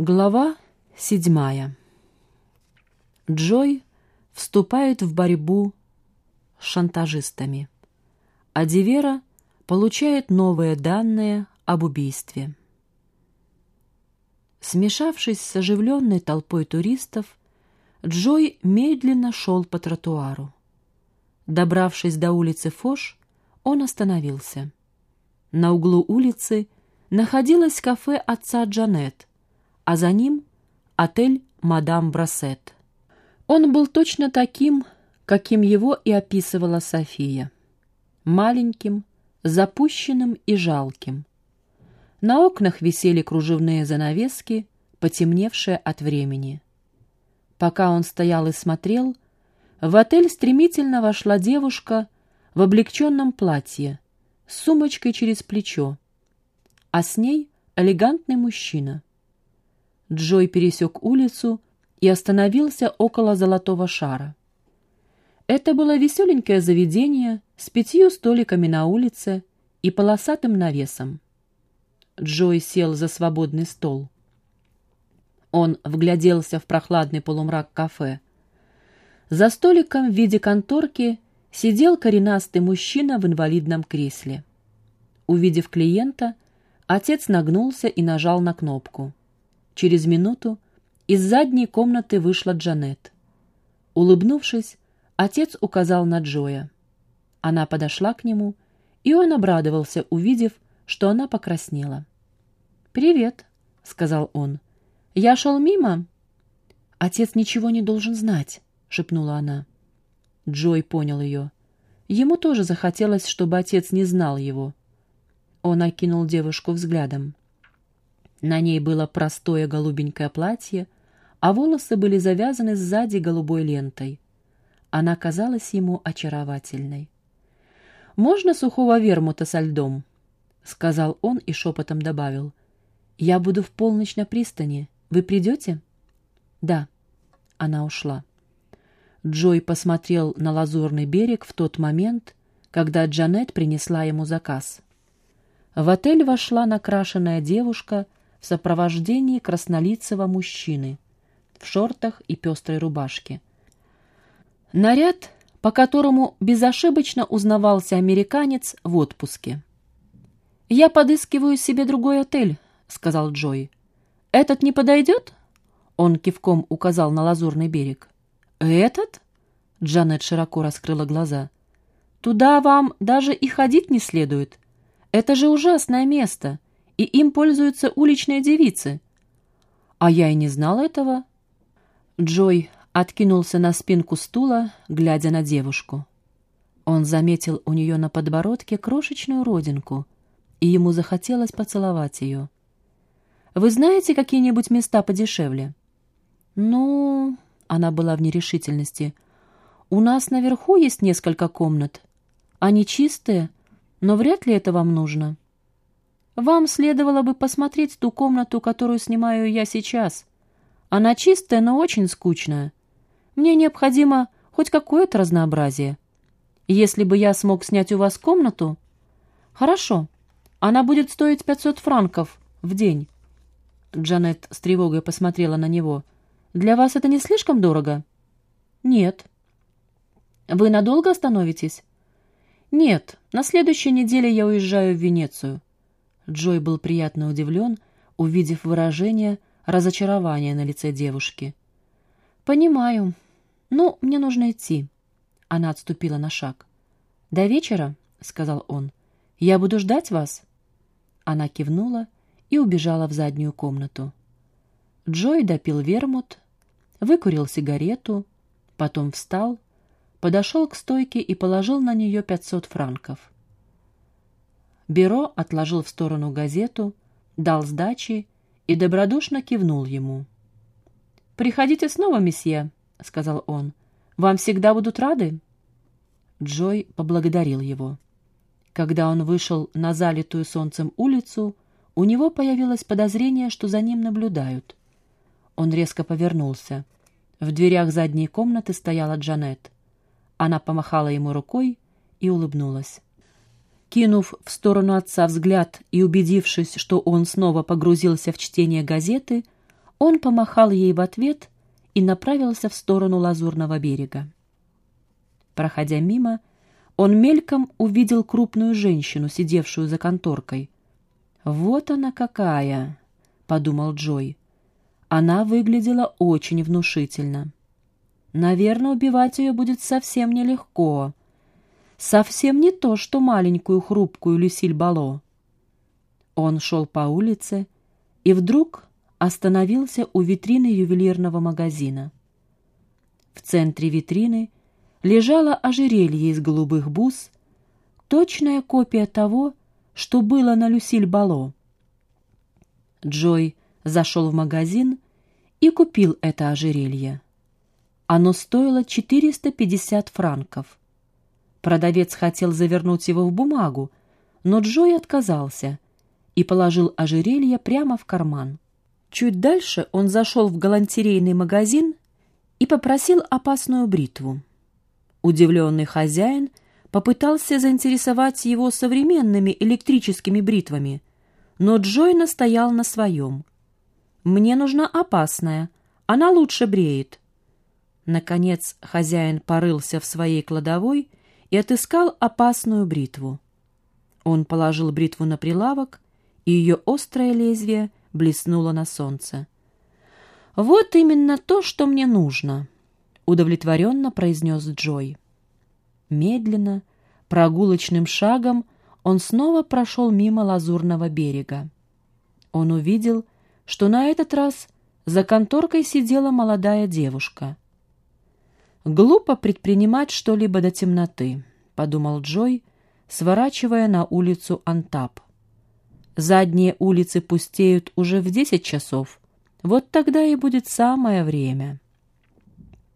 Глава седьмая. Джой вступает в борьбу с шантажистами, а Дивера получает новые данные об убийстве. Смешавшись с оживленной толпой туристов, Джой медленно шел по тротуару. Добравшись до улицы Фош, он остановился. На углу улицы находилось кафе отца Джанет, а за ним отель «Мадам Брассет». Он был точно таким, каким его и описывала София. Маленьким, запущенным и жалким. На окнах висели кружевные занавески, потемневшие от времени. Пока он стоял и смотрел, в отель стремительно вошла девушка в облегченном платье, с сумочкой через плечо, а с ней элегантный мужчина. Джой пересек улицу и остановился около золотого шара. Это было веселенькое заведение с пятью столиками на улице и полосатым навесом. Джой сел за свободный стол. Он вгляделся в прохладный полумрак кафе. За столиком в виде конторки сидел коренастый мужчина в инвалидном кресле. Увидев клиента, отец нагнулся и нажал на кнопку. Через минуту из задней комнаты вышла Джанет. Улыбнувшись, отец указал на Джоя. Она подошла к нему, и он обрадовался, увидев, что она покраснела. «Привет», — сказал он. «Я шел мимо?» «Отец ничего не должен знать», — шепнула она. Джой понял ее. Ему тоже захотелось, чтобы отец не знал его. Он окинул девушку взглядом. На ней было простое голубенькое платье, а волосы были завязаны сзади голубой лентой. Она казалась ему очаровательной. «Можно сухого вермута со льдом?» — сказал он и шепотом добавил. «Я буду в полночь на пристани. Вы придете?» «Да». Она ушла. Джой посмотрел на лазурный берег в тот момент, когда Джанет принесла ему заказ. В отель вошла накрашенная девушка — в сопровождении краснолицего мужчины в шортах и пестрой рубашке. Наряд, по которому безошибочно узнавался американец в отпуске. «Я подыскиваю себе другой отель», — сказал Джой. «Этот не подойдет?» Он кивком указал на лазурный берег. «Этот?» — Джанет широко раскрыла глаза. «Туда вам даже и ходить не следует. Это же ужасное место и им пользуются уличные девицы. А я и не знал этого. Джой откинулся на спинку стула, глядя на девушку. Он заметил у нее на подбородке крошечную родинку, и ему захотелось поцеловать ее. «Вы знаете какие-нибудь места подешевле?» «Ну...» — она была в нерешительности. «У нас наверху есть несколько комнат. Они чистые, но вряд ли это вам нужно». Вам следовало бы посмотреть ту комнату, которую снимаю я сейчас. Она чистая, но очень скучная. Мне необходимо хоть какое-то разнообразие. Если бы я смог снять у вас комнату... Хорошо, она будет стоить 500 франков в день. Джанет с тревогой посмотрела на него. Для вас это не слишком дорого? Нет. Вы надолго остановитесь? Нет, на следующей неделе я уезжаю в Венецию. Джой был приятно удивлен, увидев выражение разочарования на лице девушки. «Понимаю. Ну, мне нужно идти». Она отступила на шаг. «До вечера», — сказал он. «Я буду ждать вас». Она кивнула и убежала в заднюю комнату. Джой допил вермут, выкурил сигарету, потом встал, подошел к стойке и положил на нее пятьсот франков. Беро отложил в сторону газету, дал сдачи и добродушно кивнул ему. «Приходите снова, месье», — сказал он. «Вам всегда будут рады?» Джой поблагодарил его. Когда он вышел на залитую солнцем улицу, у него появилось подозрение, что за ним наблюдают. Он резко повернулся. В дверях задней комнаты стояла Джанет. Она помахала ему рукой и улыбнулась. Кинув в сторону отца взгляд и убедившись, что он снова погрузился в чтение газеты, Он помахал ей в ответ и направился в сторону лазурного берега. Проходя мимо, он мельком увидел крупную женщину, сидевшую за конторкой. «Вот она какая!» — подумал Джой. Она выглядела очень внушительно. Наверное, убивать ее будет совсем нелегко. Совсем не то, что маленькую хрупкую Люсиль Бало. Он шел по улице и вдруг остановился у витрины ювелирного магазина. В центре витрины лежало ожерелье из голубых бус, точная копия того, что было на Люсиль Бало. Джой зашел в магазин и купил это ожерелье. Оно стоило 450 франков. Продавец хотел завернуть его в бумагу, но Джой отказался и положил ожерелье прямо в карман. Чуть дальше он зашел в галантерейный магазин и попросил опасную бритву. Удивленный хозяин попытался заинтересовать его современными электрическими бритвами, но Джой настоял на своем. «Мне нужна опасная, она лучше бреет». Наконец хозяин порылся в своей кладовой и отыскал опасную бритву. Он положил бритву на прилавок, и ее острое лезвие блеснуло на солнце. «Вот именно то, что мне нужно», — удовлетворенно произнес Джой. Медленно, прогулочным шагом он снова прошел мимо лазурного берега. Он увидел, что на этот раз за конторкой сидела молодая девушка. «Глупо предпринимать что-либо до темноты», — подумал Джой, сворачивая на улицу Антап. Задние улицы пустеют уже в десять часов. Вот тогда и будет самое время.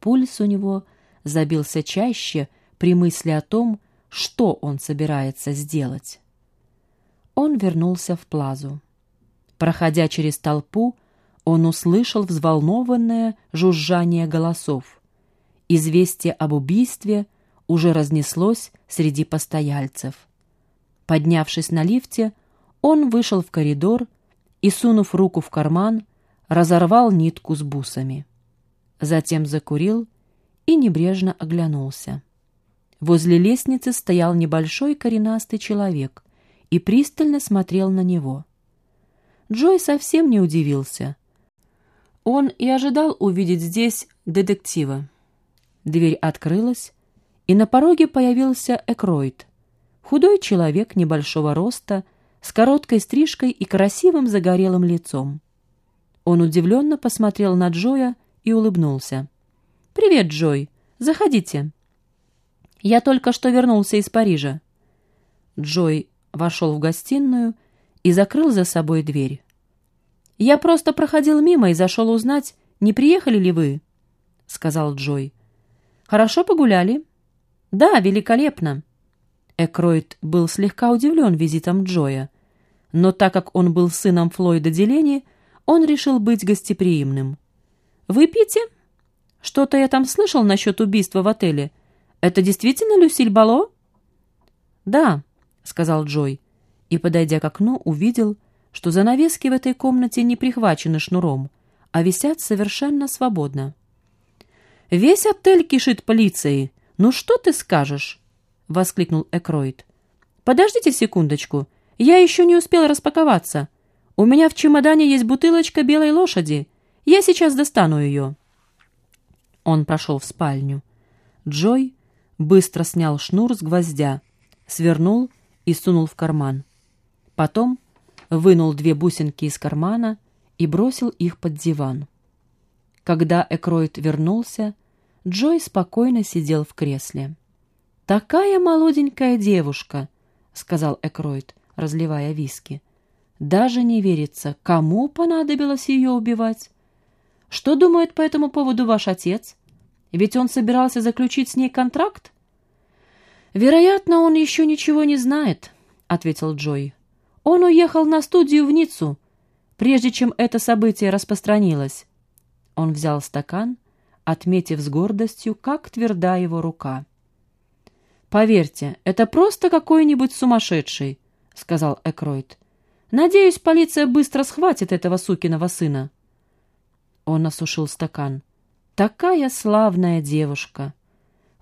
Пульс у него забился чаще при мысли о том, что он собирается сделать. Он вернулся в плазу. Проходя через толпу, он услышал взволнованное жужжание голосов. Известие об убийстве уже разнеслось среди постояльцев. Поднявшись на лифте, он вышел в коридор и, сунув руку в карман, разорвал нитку с бусами. Затем закурил и небрежно оглянулся. Возле лестницы стоял небольшой коренастый человек и пристально смотрел на него. Джой совсем не удивился. Он и ожидал увидеть здесь детектива. Дверь открылась, и на пороге появился Экроид. Худой человек небольшого роста — с короткой стрижкой и красивым загорелым лицом. Он удивленно посмотрел на Джоя и улыбнулся. «Привет, Джой. Заходите». «Я только что вернулся из Парижа». Джой вошел в гостиную и закрыл за собой дверь. «Я просто проходил мимо и зашел узнать, не приехали ли вы?» — сказал Джой. «Хорошо погуляли?» «Да, великолепно». Экроид был слегка удивлен визитом Джоя, но так как он был сыном Флойда Делени, он решил быть гостеприимным. «Выпьете?» «Что-то я там слышал насчет убийства в отеле. Это действительно Люсиль Бало?» «Да», — сказал Джой, и, подойдя к окну, увидел, что занавески в этой комнате не прихвачены шнуром, а висят совершенно свободно. «Весь отель кишит полицией. Ну что ты скажешь?» — воскликнул Экроид. «Подождите секундочку. Я еще не успел распаковаться. У меня в чемодане есть бутылочка белой лошади. Я сейчас достану ее». Он прошел в спальню. Джой быстро снял шнур с гвоздя, свернул и сунул в карман. Потом вынул две бусинки из кармана и бросил их под диван. Когда Экроид вернулся, Джой спокойно сидел в кресле. «Такая молоденькая девушка», — сказал Экроид разливая виски. Даже не верится, кому понадобилось ее убивать. Что думает по этому поводу ваш отец? Ведь он собирался заключить с ней контракт? Вероятно, он еще ничего не знает, ответил Джой. Он уехал на студию в Ниццу, прежде чем это событие распространилось. Он взял стакан, отметив с гордостью, как тверда его рука. Поверьте, это просто какой-нибудь сумасшедший, — сказал Экройд. «Надеюсь, полиция быстро схватит этого сукиного сына». Он осушил стакан. «Такая славная девушка!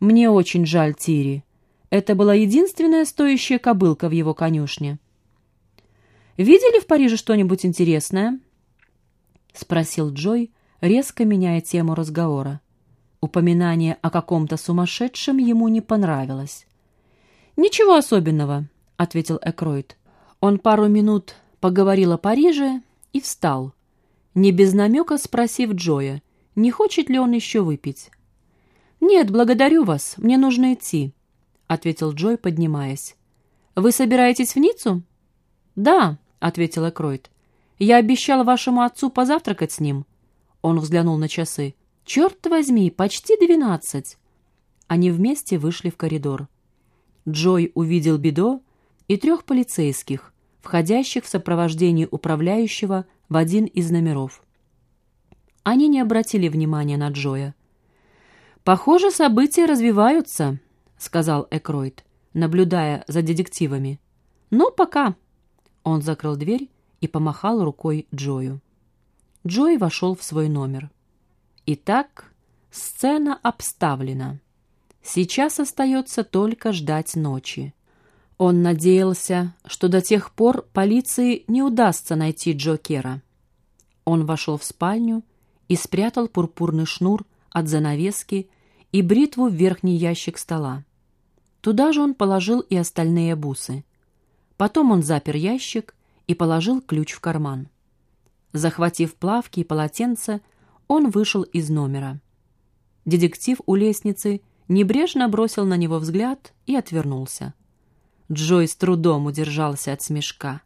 Мне очень жаль Тири. Это была единственная стоящая кобылка в его конюшне». «Видели в Париже что-нибудь интересное?» — спросил Джой, резко меняя тему разговора. Упоминание о каком-то сумасшедшем ему не понравилось. «Ничего особенного», — ответил Экройд. Он пару минут поговорил о Париже и встал, не без намека спросив Джоя, не хочет ли он еще выпить. «Нет, благодарю вас, мне нужно идти», — ответил Джой, поднимаясь. «Вы собираетесь в Ниццу?» «Да», — ответил Экройд. «Я обещал вашему отцу позавтракать с ним». Он взглянул на часы. «Черт возьми, почти двенадцать!» Они вместе вышли в коридор. Джой увидел Бидо и трех полицейских, входящих в сопровождении управляющего в один из номеров. Они не обратили внимания на Джоя. «Похоже, события развиваются», — сказал Экройд, наблюдая за детективами. «Ну, пока». Он закрыл дверь и помахал рукой Джою. Джой вошел в свой номер. Итак, сцена обставлена. Сейчас остается только ждать ночи. Он надеялся, что до тех пор полиции не удастся найти Джо Кера. Он вошел в спальню и спрятал пурпурный шнур от занавески и бритву в верхний ящик стола. Туда же он положил и остальные бусы. Потом он запер ящик и положил ключ в карман. Захватив плавки и полотенце, он вышел из номера. Детектив у лестницы небрежно бросил на него взгляд и отвернулся. Джой с трудом удержался от смешка.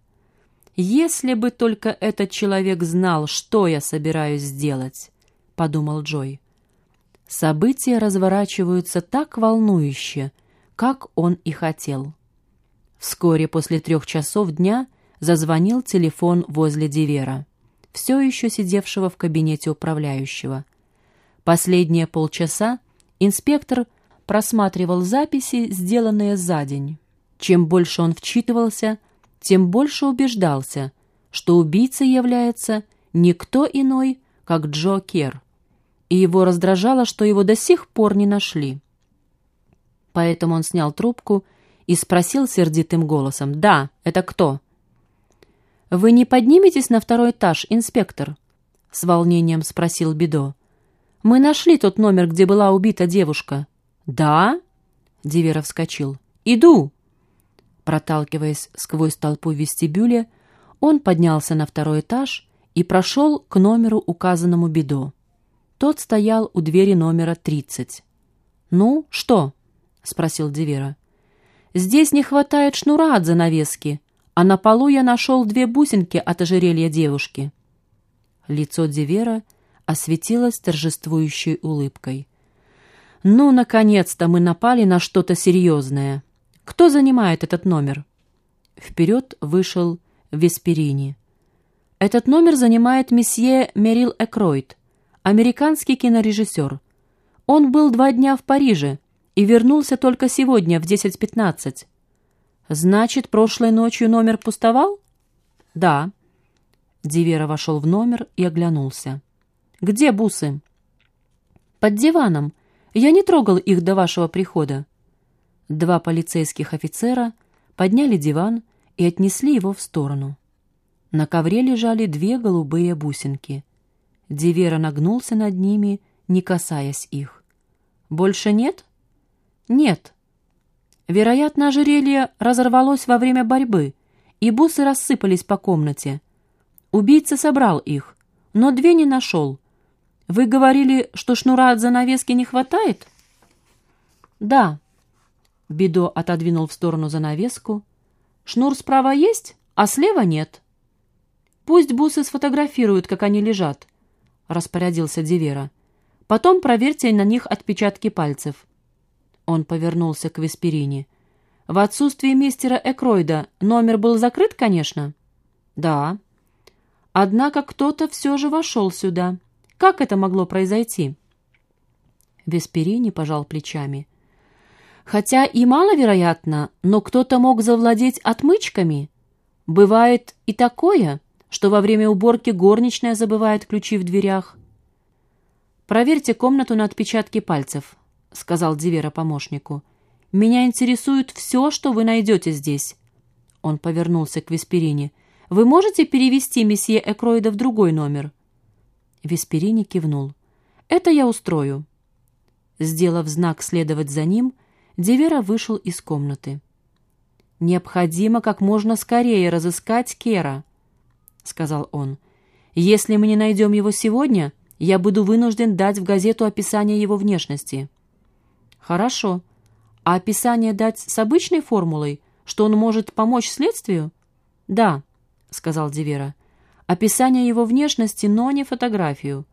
«Если бы только этот человек знал, что я собираюсь сделать», — подумал Джой. События разворачиваются так волнующе, как он и хотел. Вскоре после трех часов дня зазвонил телефон возле Дивера все еще сидевшего в кабинете управляющего. Последние полчаса инспектор просматривал записи, сделанные за день. Чем больше он вчитывался, тем больше убеждался, что убийцей является никто иной, как Джо Кер, и его раздражало, что его до сих пор не нашли. Поэтому он снял трубку и спросил сердитым голосом, «Да, это кто?» «Вы не подниметесь на второй этаж, инспектор?» — с волнением спросил Бидо. «Мы нашли тот номер, где была убита девушка». «Да?» — Диверов вскочил. «Иду!» Проталкиваясь сквозь толпу в вестибюле, он поднялся на второй этаж и прошел к номеру, указанному Бидо. Тот стоял у двери номера 30. «Ну, что?» — спросил Дивера. «Здесь не хватает шнура от занавески», а на полу я нашел две бусинки от ожерелья девушки. Лицо Дивера осветилось торжествующей улыбкой. «Ну, наконец-то мы напали на что-то серьезное. Кто занимает этот номер?» Вперед вышел Весперини. «Этот номер занимает месье Мерил Экройд, американский кинорежиссер. Он был два дня в Париже и вернулся только сегодня в 10.15. «Значит, прошлой ночью номер пустовал?» «Да». Дивера вошел в номер и оглянулся. «Где бусы?» «Под диваном. Я не трогал их до вашего прихода». Два полицейских офицера подняли диван и отнесли его в сторону. На ковре лежали две голубые бусинки. Дивера нагнулся над ними, не касаясь их. «Больше нет?» «Нет», Вероятно, ожерелье разорвалось во время борьбы, и бусы рассыпались по комнате. Убийца собрал их, но две не нашел. Вы говорили, что шнура от занавески не хватает? Да. Бидо отодвинул в сторону занавеску. Шнур справа есть, а слева нет. Пусть бусы сфотографируют, как они лежат, распорядился Дивера. Потом проверьте на них отпечатки пальцев. Он повернулся к Весперине. «В отсутствие мистера Экройда номер был закрыт, конечно?» «Да». «Однако кто-то все же вошел сюда. Как это могло произойти?» Весперини пожал плечами. «Хотя и маловероятно, но кто-то мог завладеть отмычками. Бывает и такое, что во время уборки горничная забывает ключи в дверях. «Проверьте комнату на отпечатки пальцев», — сказал Дивера помощнику. «Меня интересует все, что вы найдете здесь». Он повернулся к Весперине. «Вы можете перевести месье Экроида в другой номер?» Весперини кивнул. «Это я устрою». Сделав знак следовать за ним, Дивера вышел из комнаты. «Необходимо как можно скорее разыскать Кера», — сказал он. «Если мы не найдем его сегодня, я буду вынужден дать в газету описание его внешности». «Хорошо. А описание дать с обычной формулой, что он может помочь следствию?» «Да», — сказал Дивера. «Описание его внешности, но не фотографию.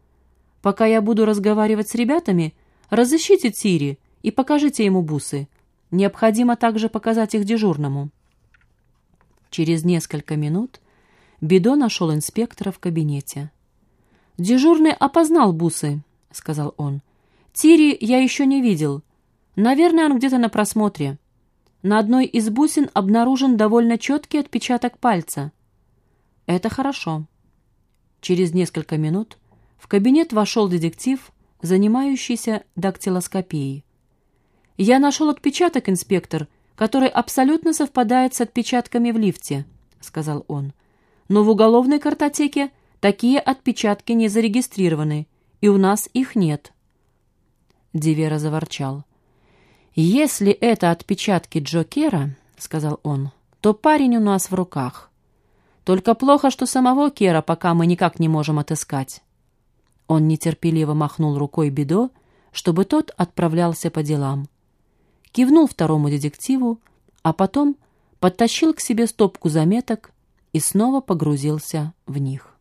Пока я буду разговаривать с ребятами, разыщите Тири и покажите ему бусы. Необходимо также показать их дежурному». Через несколько минут Бидо нашел инспектора в кабинете. «Дежурный опознал бусы», — сказал он. «Тири я еще не видел. Наверное, он где-то на просмотре. На одной из бусин обнаружен довольно четкий отпечаток пальца. Это хорошо». Через несколько минут в кабинет вошел детектив, занимающийся дактилоскопией. «Я нашел отпечаток, инспектор, который абсолютно совпадает с отпечатками в лифте», — сказал он. «Но в уголовной картотеке такие отпечатки не зарегистрированы, и у нас их нет». Дивера заворчал. «Если это отпечатки Джокера, — сказал он, — то парень у нас в руках. Только плохо, что самого Кера пока мы никак не можем отыскать». Он нетерпеливо махнул рукой Бедо, чтобы тот отправлялся по делам кивнул второму детективу, а потом подтащил к себе стопку заметок и снова погрузился в них.